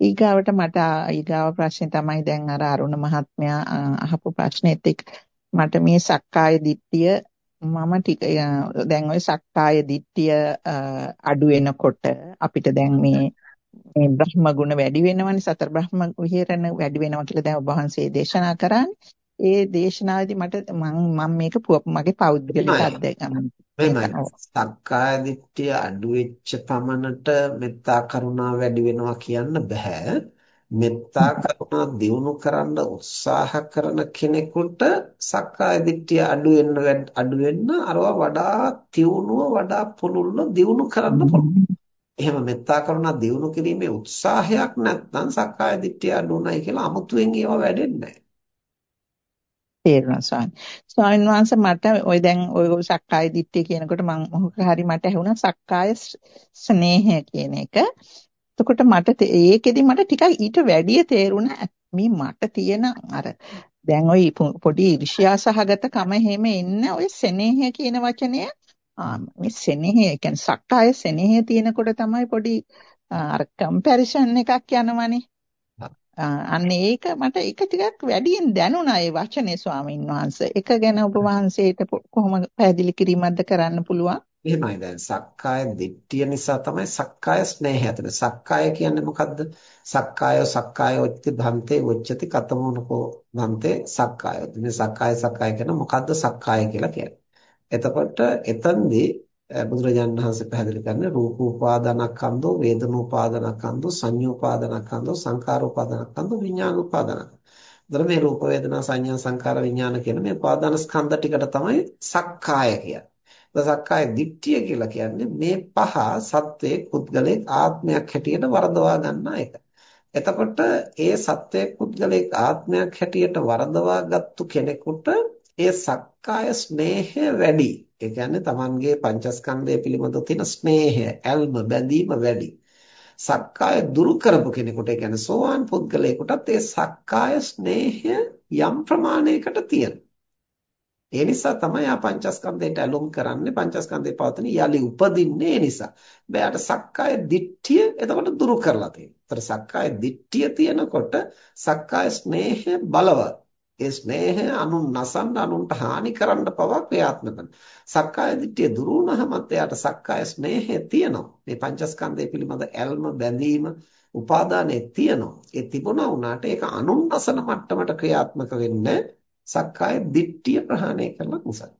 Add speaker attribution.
Speaker 1: ඊගාවට මට ඊගාව ප්‍රශ්නේ තමයි දැන් අර අරුණ මහත්මයා අහපු ප්‍රශ්නෙත් එක්ක මට මේ සක්කාය දිට්ඨිය මම ටික දැන් ওই සක්කාය දිට්ඨිය අඩු වෙනකොට අපිට දැන් මේ මේ බ්‍රහ්ම ගුණ වැඩි වෙනවනේ සතර බ්‍රහ්ම විහෙරණ වැඩි වෙනවා කියලා දැන් ඔබ වහන්සේ දේශනා කරන්නේ. ඒ දේශනාවේදී මට මම මම මේක මගේ පෞද්ගලික අත්දැකීම.
Speaker 2: එහෙමයි. සක්කාය දිට්ඨිය අඩු වෙච්ච පමණට මෙත්තා කරුණා වැඩි වෙනවා කියන්න බෑ. මෙත්තා කරුණා දියුණු කරන්න උත්සාහ කරන කෙනෙකුට සක්කාය දිට්ඨිය අඩු වෙන්න අඩු වෙන්න අරවා වඩා තියුණුව වඩා පුළුල්ව දියුණු කරන්න පුළුවන්. එහෙම මෙත්තා කරුණා දියුණු කිරීමේ උත්සාහයක් නැත්නම් සක්කාය දිට්ඨිය අඩු උනායි කියලා අමුතුවෙන් ඒවා වැඩෙන්නේ නැහැ.
Speaker 1: තේරුණා ස්වාමී. ස්වාමීන් වහන්සේ මට ওই දැන් ওই සක්කාය දිට්ඨිය කියනකොට මම මොකක් හරි මට ඇහුණා සක්කාය ස්නේහය කියන එක. එතකොට මට ඒකෙදි මට ටිකක් ඊට වැඩිය තේරුණා මේ මට තියෙන අර දැන් ওই පොඩි ඊර්ෂ්‍යා සහගත කම හැම එන්න ওই ස්නේහය කියන වචනය මේ ස්නේහය කියන්නේ සක්කාය ස්නේහය තියෙනකොට තමයි පොඩි අර කම්පැරිසන් එකක් යනවනේ. අන්න ඒක මට ඒක ටිකක් වැඩියෙන් දැනුණා ඒ වචනේ ස්වාමීන් වහන්සේ. ඒක ගැන ඔබ වහන්සේට කොහොම පැහැදිලි කිරීමක්ද කරන්න පුළුවන්?
Speaker 2: එහෙමයි දැන් සක්කාය දිට්ඨිය නිසා තමයි සක්කාය ස්නේහය ඇතිවෙන්නේ. සක්කාය කියන්නේ මොකද්ද? සක්කාය සක්කාය ඔච්චති භන්තේ ඔච්චති කතමෝනකෝ භන්තේ සක්කාය. මේ සක්කාය සක්කාය කියන මොකද්ද සක්කාය කියලා කියන්නේ. එතකොට එතෙන්දී බුදුරජාණන් වහන්සේ පැහැදිලි කරන්නේ රූපෝපාදානස්කන්ධෝ වේදනෝපාදානස්කන්ධෝ සංඤෝපාදානස්කන්ධෝ සංඛාරෝපාදානස්කන්ධෝ විඥානෝපාදානස්කන්ධෝ. ඒතර මේ රූප වේදනා සංඥා සංඛාර විඥාන කියන මේ උපාදානස්කන්ධ ටිකට තමයි සක්කාය කියන්නේ. සක්කාය දිට්ඨිය කියලා කියන්නේ මේ පහ සත්වයේ පුද්ගලයේ ආත්මයක් හැටියට වරදවා ගන්න එක. එතකොට ඒ සත්වයේ පුද්ගලයේ ආත්මයක් හැටියට වරදවා ගත්තු කෙනෙකුට ඒ සක්කාය ස්නේහය වැඩි. ඒ කියන්නේ Tamanගේ පංචස්කන්ධය පිළිබඳව තියෙන ස්නේහය, ඇල්ම, බැඳීම වැඩි. සක්කාය දුරු කරපු කෙනෙකුට, ඒ කියන්නේ සෝවාන් පුද්ගලයෙකුටත් ඒ සක්කාය ස්නේහය යම් ප්‍රමාණයකට තියෙනවා. ඒ නිසා තමයි ආ පංචස්කන්ධයට ඇලුම් කරන්නේ පංචස්කන්ධේ පවතින යලි උපදින්නේ ඒ නිසා. බෑට සක්කාය දිට්ඨිය එතකොට දුරු කරලා තියෙනවා. ඒතර සක්කාය දිට්ඨිය තියෙනකොට සක්කාය ස්නේහය බලවත්. ඒ ස්නේහය අනුන් නසන්න අනුන්ට හානි කරන්න පවා ක්‍රියාත්මක කරනවා. සක්කාය දිට්ඨිය දුරු වුණාමත් එයාට සක්කාය ස්නේහය තියෙනවා. මේ පංචස්කන්ධය පිළිබඳ ඇල්ම බැඳීම උපාදානයේ තියෙනවා. ඒ තිබුණා වුණාට ඒක අනුන් නසන මට්ටමට ක්‍රියාත්මක වෙන්නේ සක්කාය දිට්ඨිය ප්‍රහාණය කරලා නිසා.